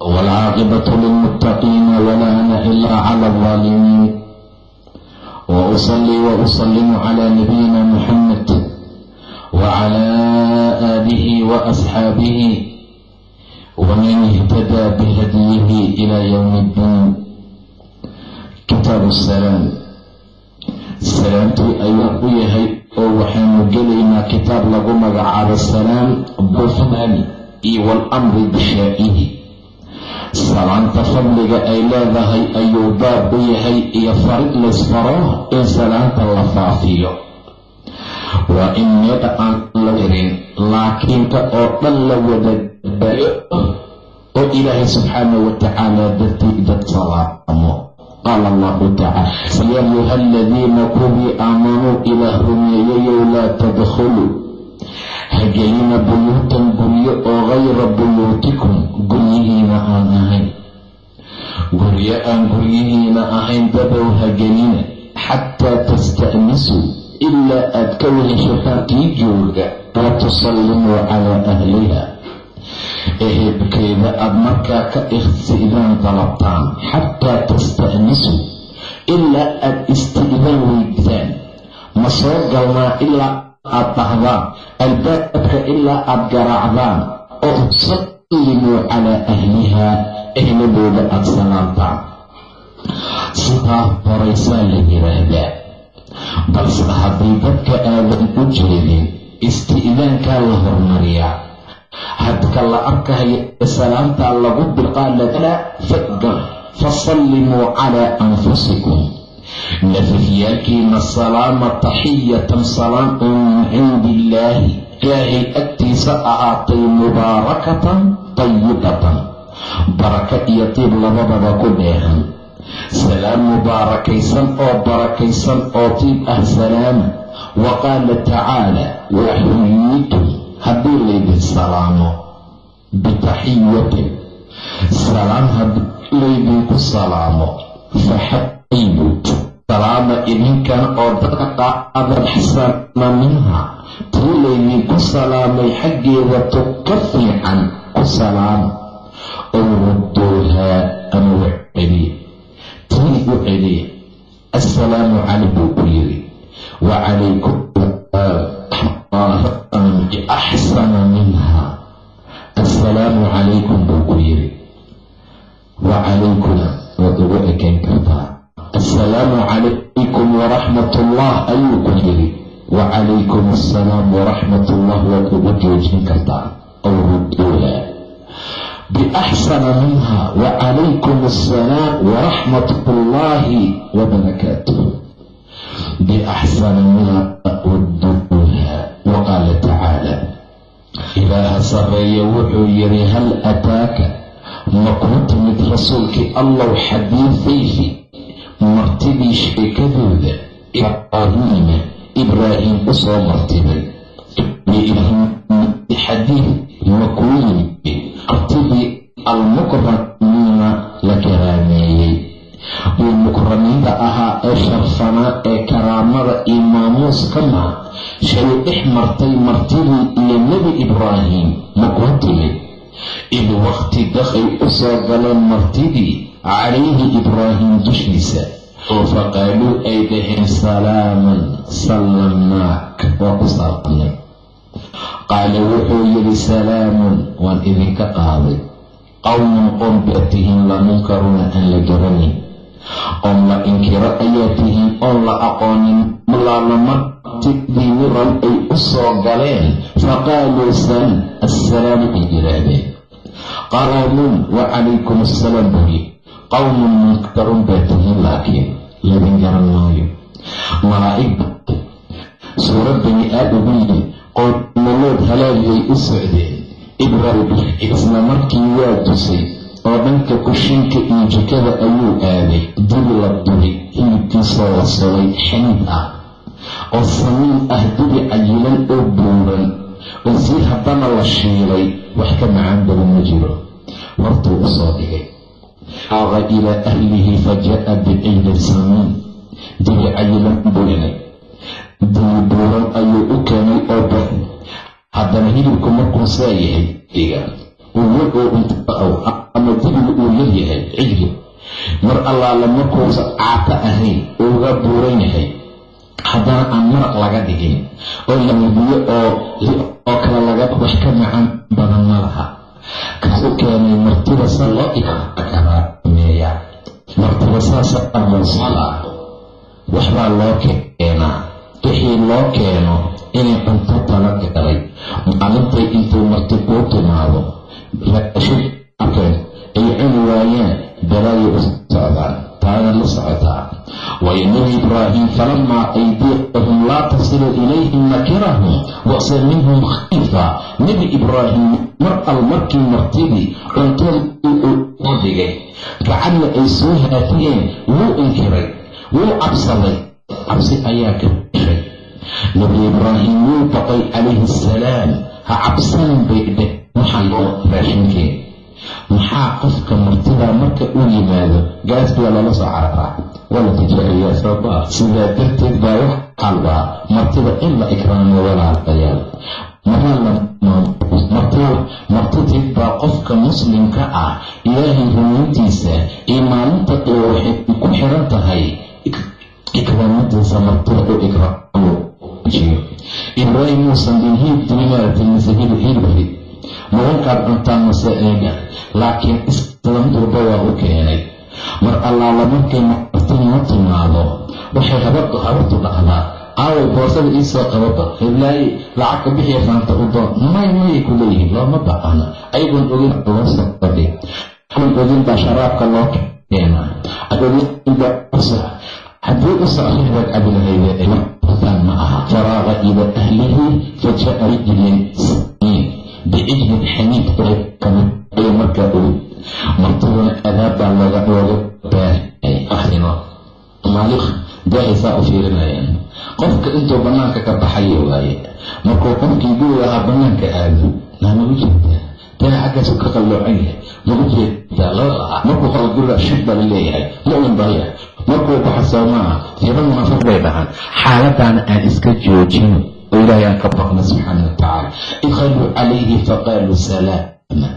waalcaaqibatu lilmuttaqiina walaa ana ilaa cala aldaalimiin wa usallii wa usalimu calaa nabiyina muxamed wacalaa aabihi wa asxaabihi waman ihtadaa bihadyihi ilaa yowmi iddiin kitaabu salaam salaamtii ayuu u yahay oo waxaanu gelaynaa kitaab lagu magacaabo salaam bufnaani iyo walamri bishaa'ihi salaanta fadliga ay leedahay ayuu baab u yahay iyo farid laysfaro in salaanta la faafiyo. Waa in meedha aan la yarin laakiinka oo dhan la wada bayo oo ilaahay subxaanah wa tacaala dartii dad salaamo. Qaala allahu tacaala ya ayuha aladiina kuwii aamanuu ilaah rumeeyayow laa tadkhuluu hagelina buyuutan guryo oo gayra buyuutikum guryihiina aan ahayn. Guryo aan guryihiina ahayn dadow hagelina xataa tasta'nisuu ilaa aad ka weheshataan kii jooga wa tusallimuu calaa ahliha ehelkeeda aad markaa ka ikhti'daan dalabtaan xataa tasta'nisuu ilaa aad isti'daan weydisaan. Ma soo galnaa ilaa aad dhahdaan albaabka ilaa aad garaacdaan oo sallimuu calaa ahlihaa ehladooda aad salaantaan. Sidaa horaysaa la yidhaahdaa balse haddii dadka aadan u jeedin isti'daankaa la hormariyaa. Hadka la arkahayo salaantaa lagu bilqaaladana fadgal fasallimuu calaa anfusikum nafafyaalkiina salaama taxiyatan salaam oo min cindi illaahi ilaahay agtiisa ahaatay mubaarakatan tayibatan baraka iyo tiib labadaba ku dheehan salaam mubaarakaysan oo barakaysan oo tiib ah salaama wa qaala tacaala waxuyiitum haddii laydin salaamo bitaxiyatin salaam laydinku salaamo faxaybut salaama idinkana oo dadka qaada xsana minha tii laydinku salaamay xaggeeda tu ka fiican ku salaama ow rudduuhaa ama celiya tii u celiya assalaamu calay buu ku yidhi wa calaykum axsana minha. Assalaamu calaykum buu ku yidhi wa calaykuna waad ugu ekayn kartaa assalaamu calaykum waraxmat ullah ayuu ku yidhi. Wa calaykum assalaam waraxmat ullah waad ugu joojin kartaa. Aw rudduuha biaxsana minha wa calaykum assalaam waraxmat ullaahi wabarakaatuh biaxsana minha rudduuha wa qaala tacaala ilaaha sarreeye wuxuu yidhi hal ataaka? Ma kuu timid rasuulkii allow xadiidayfi martidii sheekadooda ibraahiima ibraahim u soo martibay xadiid ma kuu yimid martidii almukramiina la karaameeyey uu mukramiinta ahaa ee sharfanaa ee karaamada iyo maamuus ka maa shay dhex martay martidii iyo nebi ibraahim ma kuu timid id waqti dakay u soo galeen martidii calayhi ibraahim dushiisa. Oo faqaaluu ay dhaheen salaaman sallamnaak. Waa ku saabnay qaala wuxuu yidhi salaamun waan idinka qaaday. Qowmun qoom baa tihiin la munkaruna aan la garanin qoom la inkiro ayaa tihiin oon la aqoonin malaalama tidii miran ay u soo galeen faqaaluu salam assalaamu ay yidhaahdeen. Qawmun wa calaykum assalaam buyi qowmun munkarun baa tihiin laakiin ladin garan maayo. Malaa'ig suurad bani aadam yihi qoomnolood halaagay u socdeen. Ibraahim isla markii waa tusay oo dhanka kushinka iyo jikada ayuu aaday. Dib la dubay hilib madaxiisoo la sulay xaniid ah oo samiin ah dibi cayilan oo buuran oo sii haddana la shiilay wax ka macaan badan ma jiro. Hortuu u soo dhigay. Aaqa ilaa ahlihi fa jaa biciidin samiin dibi cayilan buu inay buuran ayuu u keenay oo bax haddana hilibku markuu saa yahay iga uwal oo intaow ama dibigu uu yar yahay cijli mar allaale markuusa caato ahayn uuga buuran yahay haddana aan maraq laga dhigin oo lamibiyo oo oo kale laga wax ka macaan badan ma laha. Kaasuu keenay martida sa loo ikarameeya martida saasa amuusala waxbaa loo keenaa. Wixii loo keeno inay cunto tala galay maalintay intuu marti kuu timaado raashin arkeen ay cuni waayaan balaayay u socdaan taana la socotaa waayo nebi ibraahim falamaa aydiiqahum laa tasilu ilayhim nakirahum wase minhum khiifa nebi ibraahim mar al markii martidii uu u dhigay gacanna ay soo haafiyeen wuu inkiray wuu cabsaday. Cabsi ayaa ka nebi ibraahim wuu baqay calayhi asalaam ha cabsanin bay dheh maxayo raashinkeen maxaa qofka martidaa marka uu yimaado gaasbiyaa loola soo cararaa waa la tijaariyaa sababaa sidaa darteed baa wax qalbaa martida in la ikraamo walaalayaal martidid baa qofka muslimka ah ilaahay rumayntiisa iyo maalinta waxay ku xiran tahay ikraamadiisa martida u ikraamo ibraahim muusan bin hiib dimaarati mise hilbari mawankaad cuntaan mase eega laakiin islamduba waa u keenay mar allaala markay marti noo timaado waxay habartu dhaqdaa aaway boosada iisoo qababa heblaaye lacag ka bixiya faanta u doon may mayay ku leeyihiin looma baqana ayagoon ogin loo soo fadhi agoon ogin baa sharaabka loo keenaa haddii u cabilahayde martaan ma aha faraaqa ilaa ahlihi faja'a rijlin samiin bicijlin xaniid qurayb ka mid ayo markaa ogi martiduna adaab baa looga looga baahay ahino maalik daahaysaa u fiirinayaan qofka intuu bannaanka ka baxayo waaye markuu qofkii guriga ahaa bannaanka aado naa magu jeedaa tana xaggaasu ka qalloocan yahay magu jeedaa ah markuu qabo guriga shib baa la leeyahay mu'min baa yahay markuu baxa soomaa fiiran munafaq bay dhahaan xaaladaana aan iska joojin oo ilaahay aan ka baqna subxaana wa tacaala idkhaluu calayhi faqaaluu salaama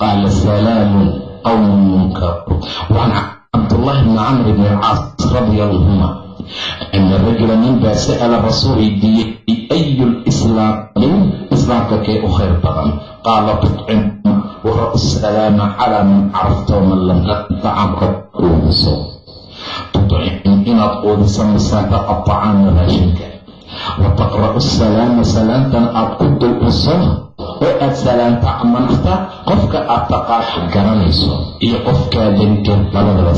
qaala salaamun qawmun munkaru waan cabdullahi bni camr bni alcaas radia allahuma ana rajula ninbaa sa'ala rasuul weydiiyey ayu lislaam islaamka kee u khayr badan qaala tudcim wara salaama calaa man carafta waman lam tacaamka uumiso tudcim inaad quudiso masaaka aطacaama raashinka salaama salaantana aad ku dulciso oo aad salaanta manafta qofka aad taqaasho garanayso iyo qofkaadan gar labadaba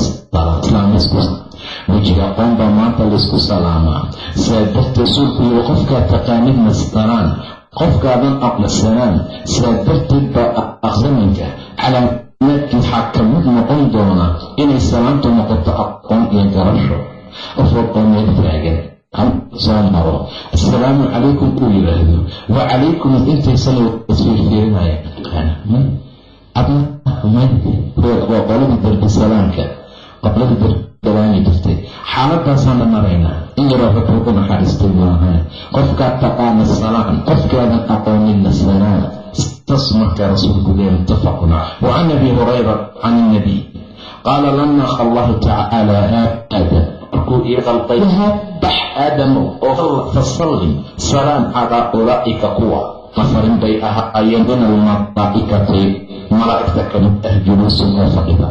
baa maanta laysku salaamaa saa darteed sulku yiri qofkaa taqaanidna salaan qofkaadan aqlasanaan saa darteed baa aqsaminka calaamaadkii waxaa ka mid noqon doona inay salaantu noqoto aqoon iyo garasho. Qof walboo meel taagan soo maro assalaamu calaykum uu yidhaahdo. Wa calaykum intaysana isfiirfiirinaya waa qoladii darbi salaamka. Qoladii darbi salaami jirtay. Xaaladaasaana maraynaa in yaroo rabbi naxariistay maahan qofkaa taqaana salaam qofkaadan aqoonina salaam saas markaa rasuulku leeya muttafaqun wa can abi hurayra can innabiy qaala lamaa allahu tacaala aadam markuu ii qalday bax aadamow oo fasallim salaam calaa ulaa'ika kuwa. Nafarin bay ahaayeen min almalaa'ikati malaa'igta ka mid ah juluusun oo fadhida.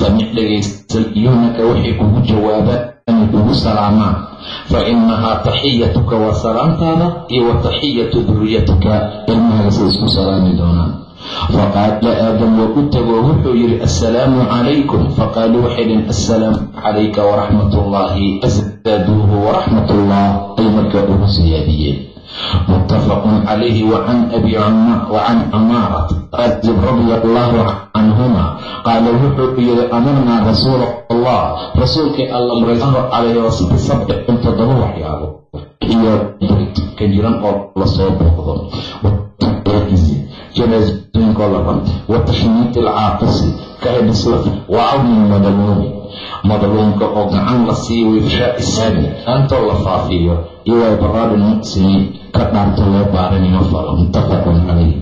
Famic dhegaystalyunaka waxay kugu jawaabaan kugu salaamaan. Fa inahaa taxiyatuka waa salaamtaada iyo wa taxiyatu duriyatika ilmahaaga say isku salaami doonaan faqaala aadam wa u tegoo wuxuu yidhi assalaamu calaykum. Faqaaluu waxay dhn asalaam calayka waraxmat ullaahi asdaaduuhu waraxmat ullah ay marka ugu siyaadiyeen muttafaqun calayhi wacan abi wacan camaarat azib radia allahu canhuma qaala wuxuu yidhi amarnaa rasuula allah rasuulkii alla mraysahu calayhi wasati sabci in toddoba waxyaabo iyo kan jiran oo la soo booqdo janaasooyinkoo la qabtay wa tashmiiti alcaaqisi kahedhisla wa cawni madluumi madluumka oo gacan la siiyo wifshaa isaami antoo la faafiyo iyo waa baraari ka dhaarto loo baarinimo falo muttafaqun calayh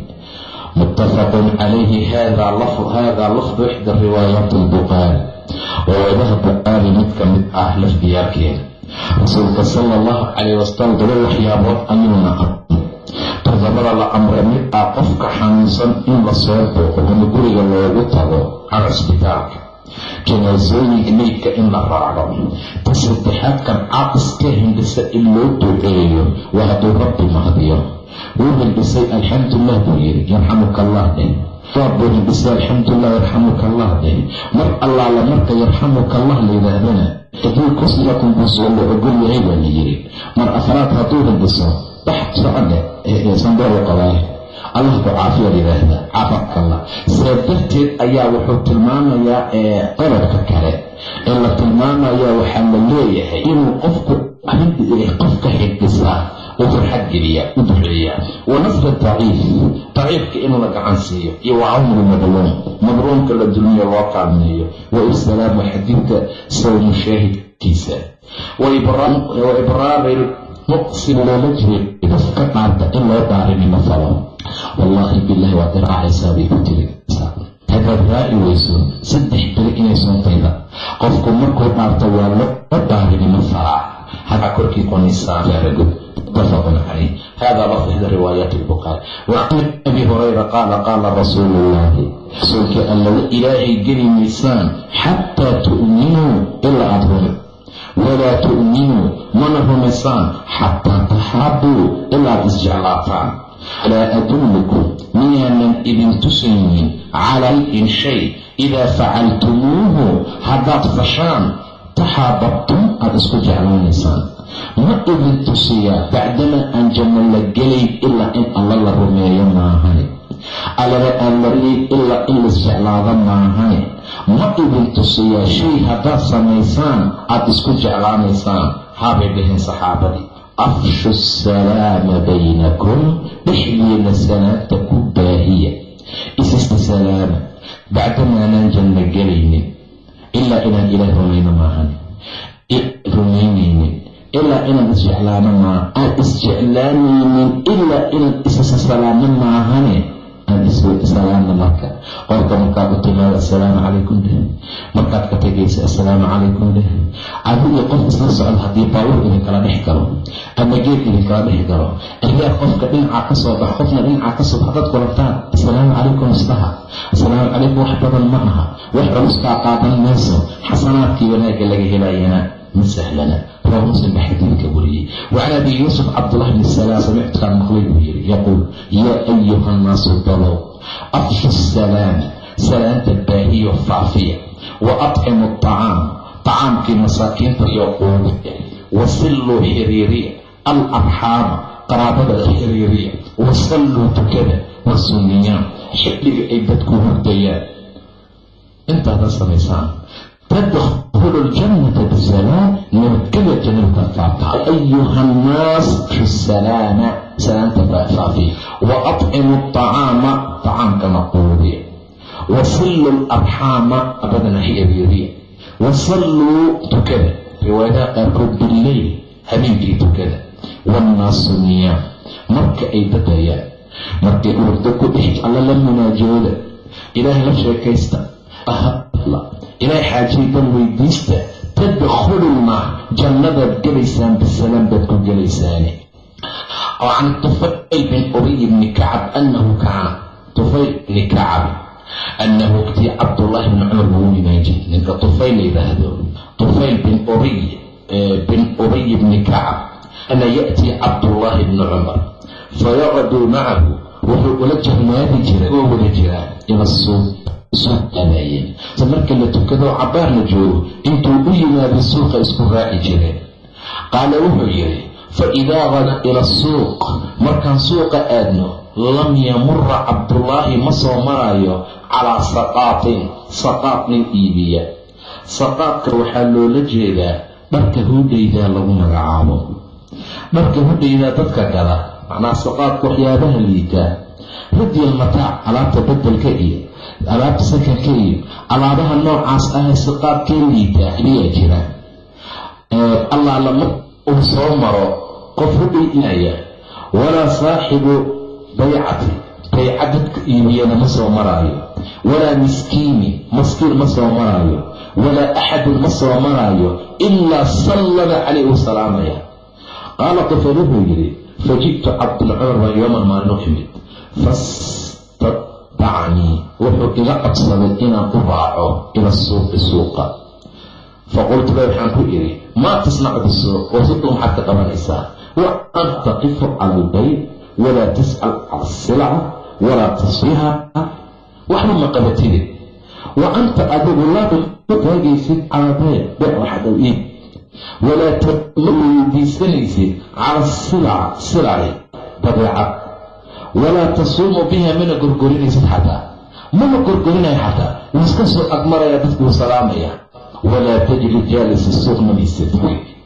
muttafaqun calayhi hada lafdu ixda riwaayaati albukhaari riwaayadaha bukhaari mid ka mid ah lafdiyaarkeeda rasuulka sala allahu calayh wasalam daba waxyaabood ayuuna amray todobada la amray mid ah qofka xanuunsan in la soo booqo ama guriga loogu tago can cisbitaalka janaasooyinka meydka in la raaco ta saddexaadkan caaqiska hindhisa in loo duceeyo waa hadduu rabbi mahdiyo. Wuu hindhisay alxamdulilah buu yidhi yarxamuka allah dheh waa buu hindhisay alxamdulilah yarxamuka allah dheh mar allaala marka yarxamuka allah la yidhaahdana hadduu kusrakum buusoo la ogol yahay baa la yidhi mar afraad hadduu hindhiso bax socone sandoolo qabaay allah ku caafiya yidhaahdaa caafakallah saa darteed ayaa wuxuu tilmaamayaa qodobka kale. Ee la tilmaamayaa waxaa la leeyahay inuu qofku qofka xidhisaa uu farxad geliya u duceeyaa. Wa nasra daciif. Daciifka in la gacan siiyo. Iyo wa cawmul madluum. Madluumka la dulmiyo loo kaalmeeyo wa ibsalaamu xadiidka mushaahidkiisa. Wa ibraari muqsin loola jeedo qofka dhaanta in loo dhaarinimo falo wallaahi bilaahi waad iraacaysaa bay ku jiraysaa hadaad raaci weyso saddex beri inay soontayda qofku markuu dhaarto waa loo dhaarinimo falaa hadaa korkii qonaysaa faaragud mutafaqun calayh hada ilaahay geli maysaan xataa tu'minuu ilaa aada rumi walaa tu'minuu mana rumaysaan xataa taxaabuu ilaad isjeclaataan alaa adullukum miyaanan idin tusaynin calaa in shay idaa facaltumuuhu haddaad fashaan taxaababtum aada isku jeclaanaysaan ma idin tusiyaa bacdama aan janno la gelayn ilaa in alla la rumeeyo maahane allana aan mariyin ilaa in laisjeclaado maahane ma idin tusiyaa shay haddaad samaysaan aada isku jeclaanaysaan. Haabay dhaheen saxaabadii. Afshu salaama baynakum dhexdiina salaamta ku baahiya. Isista salaama bacdamaanaan janno gelaynin. Ilaa inaan ilaah rumayno maahane rumaynaynin ilaa inaan isjeclaano maa aan isjeclaanaynin ilaa inaan issalaano maahane isalaano marka qolka markaad u timaado assalaamu calaykum dheh markaad ka tegaysa assalaamu calaykum dheh adigii qof isla socda haddii baabuur idinkala dhex galo ama geed idinkala dhex galo ariyaa qofka dhinacaa ka soo bax qofna dhinacaa ka soo bax kulantaan assalaamu calaykum isdaha assalaamu calaykum wax badan ma aha wax culuskaa qaadan mayso xasanaadkii wanaagga laga helayana ma sahlana? Rawa muslim baa xadiidka wariyey. Wacan abi yuusuf cabdullahi bni salaam samictukaan maqlay buu yidhi yaquul yaa ayuha nnaasu dalow afshu salaama salaanta baahiyo faafiya wa atcimu acaam tacaamkii masaakiinta iyo quudiya wasilluu xiriiriya al arxaama qaraabada xiriiriya wasalluu tukada wasuniyaan xilliga ay dadku hurdayaan. Intaada samaysaan tadkhulu ljannata bisalaam nabadgelya jannada faata ayuha nnaas fi salaama salaanta faafiya wa atcimu acaama tacaamkana quudiya wasillu larxaama abadana xiriiriya wasalluu tukada riwaayadaha qaarkood billeyl habeenkii tukada wannaasu niyaam marka ay dadayaan markay urdo ku dhex alla la munaajooda ilaahay la sheekaysta ahadla ilaahay xaajaydan weydiista tadkhuluna jannadaad gelaysaan bisalaam baad ku gelaysaane can tufayl bin ubay bni kacab annahu kaana tufayl bni kacab annahu ktii cabdullaahi bni cumar buu imaan jiray ninka tufayl la yidhaahdo tufayl bin ubay bin ubay bni kacab ana ya'tii cabdullaahi bni cumar fayaqduu macahu wuxuu ula jahmaadi jiray oo wada jiraa ila suuq suuq se marka la tukadoo cabbaar la joogo intuu u yimaado suuqa isku raaci jireen qaala wuxuu yidhi fa idaa qada ila asuuq markaan suuqa aadno lam yamura cabdullaahi ma soo marayo calaa saqaatin. Saqaad nin iibiya. Saqaadka waxaa loola jeedaa dharka hudhaydaa lagu magacaabo. Dharka hudhaydaa dadka gala macnaha saqaadka waxyaabaha liitaa radiyal mataac alaabta bedelka iyo alaabta sakarka iyo alaabaha noocaas ahee saqaadkee liitaa ayaa jira. Allaala ma uu soo maro qof hudhaynaya walaa saaxibu baycati. Bayca dadka iibiyana ma soo maraayo. Walaa miskiini maskiin ma soo maraayo. Walaa axadun ma soo maraayo. Ilaa sallama calayh uu salaamaya qaala qofar wuxuu yidhi faji'tu cabdulcumar baan yooman maalin u imid fastatbacanii wuxuu iga codsaday inaan u raaco ila suuqi suuqa. Faqultu la waxaan ku idhi maa tasnacu bisuuq oo suuqa maxaad ka qabanaysaa? Wa taqifu cala albayt walaa tascal cala walaa tasfiha waxba ma qabatide wa anta adigu laa taagaysid calaa bayc beec waxaad iib. Walaa ma weydiisanaysid cala silca silci badeecad walaa tasuumu biha mana gorgorinaysid xataa. Mana gorgorinaya xataa. Wuu iska soo agmaraya dadku wuu salaamaya. Walaa tajli jaalisa suuq madiisad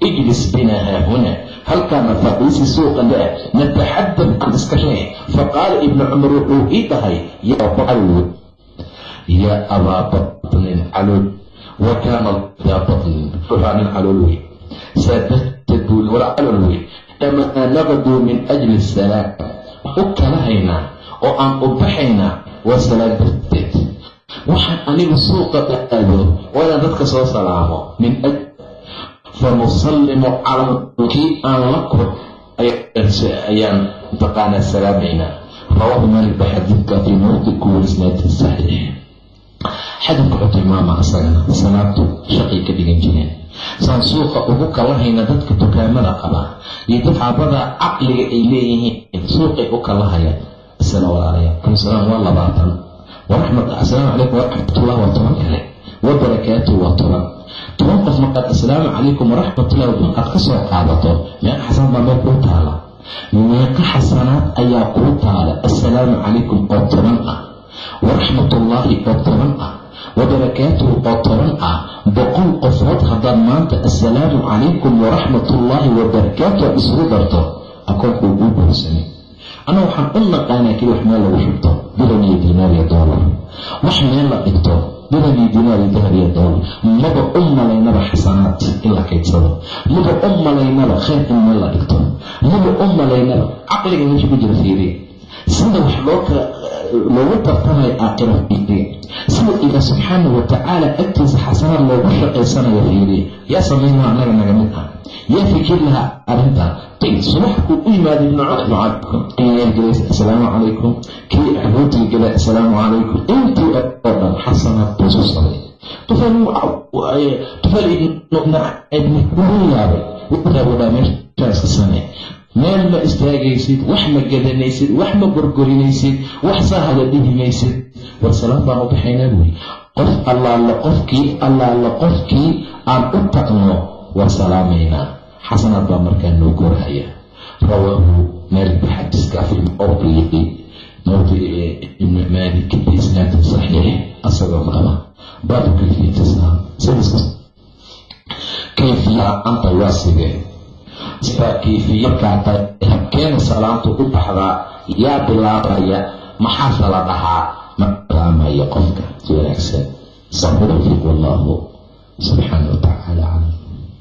ijlis bina haahuna. Halkaana fadhiisi suuqa daa nataxadad aan iska shee faqaala ibnu cumar wuxuu ii dhahay yaa abaa batnin calool wa kaana daa batnin? Wuxaa nin calool wey saa darteed buu calool wey naqduu min ajli salaam u kala haynaa oo aan u baxaynaa waa salaam darteed. Waxaan anigu suuqa aado waa inaan dadka soo salaamo. Min fanusallimu cala kii aan la kor ayaan mataqaanaa salaamaynaa. Rawaahu maalik ba xadiidka fii mawdi kuwalisnaadi saxiix xadidka wuxuu tilmaama asagana salaabtu shaqay ka dhigan jireen saan suuqa ugu kalahayna dadka dukaamada qaba? Iyo dad xaabada caqliga ay leeyihiin suuqay u kalahayaan asala walaalayaal alsalaam waa labaatan. Waraxmat assalaamu calaykum waraxmatullah waa toban kale wabarakaatuhu waa toban toban qof markaad assalaamu calaykum waraxmatullahi aad ka soo qaadato. Meeqa xasanaad baa meel kuu taala. Meeqa xasanaad ayaa kuu taala. Assalaamu calaykum oo toban ah. Waraxmatullaahi oo toban ah wabarakaatuhu oo toban ah boqol qofood haddaad maanta assalaamu calaykum waraxmatullaahi wabarakaatu aad isugu darto akoonkuu kuu buursamay anna waxaan u naqaanaa keli wax meel lagu shubto bilan iyo diinaar iyo doolar wax meel la dhigto bilan iyo diinaar iyo dahar iyo doolar maba u malaynaba xasanaad in la kaydsado maba u malaynaba khayr in meel la dhigto maba u malaynaba caqliga meesha ku jira fiiriya sida wax loo kala loogu tartamayo aakhira fiiriya sida ilaah subxaana wa tacaala agtiisa xasanaad loogu shaqaysanayo fiiriya yaa samaynaa annaga naga mid ah yaa fikir lahaa arrintan ayb subaxkuu u yimaada ibnu cumar assalaamu calaykum kii xuutiga gala assalaamu calaykum intii oo dhan xasanaad buu soo saray tufaal ibnu yaabay wuxuu meeshaas sane meel ma istaagaysid wax ma gadanaysid wax ma gorgorinaysid wax saahada dhihi maysid. War salaam baan u baxaynaa buuri qof allaala qofkii allaala qofkii aan u taqno waa salaamaynaa. Xasanaad baa markaa noo gorhaya rawaahu maalik ba xadiiska mawdici ibni maalik biisnaadin saxiix asagoo qaba baabu kayfiyat islaam sidiska kayfiya anta waa kayfiyadkaata habkeena salaamtu u baxdaa yaa bilaabaya maxaase la dhahaa ma salaamaya qofka wanaagsan. Sabufiq wallahu subxaana wa tacaala calam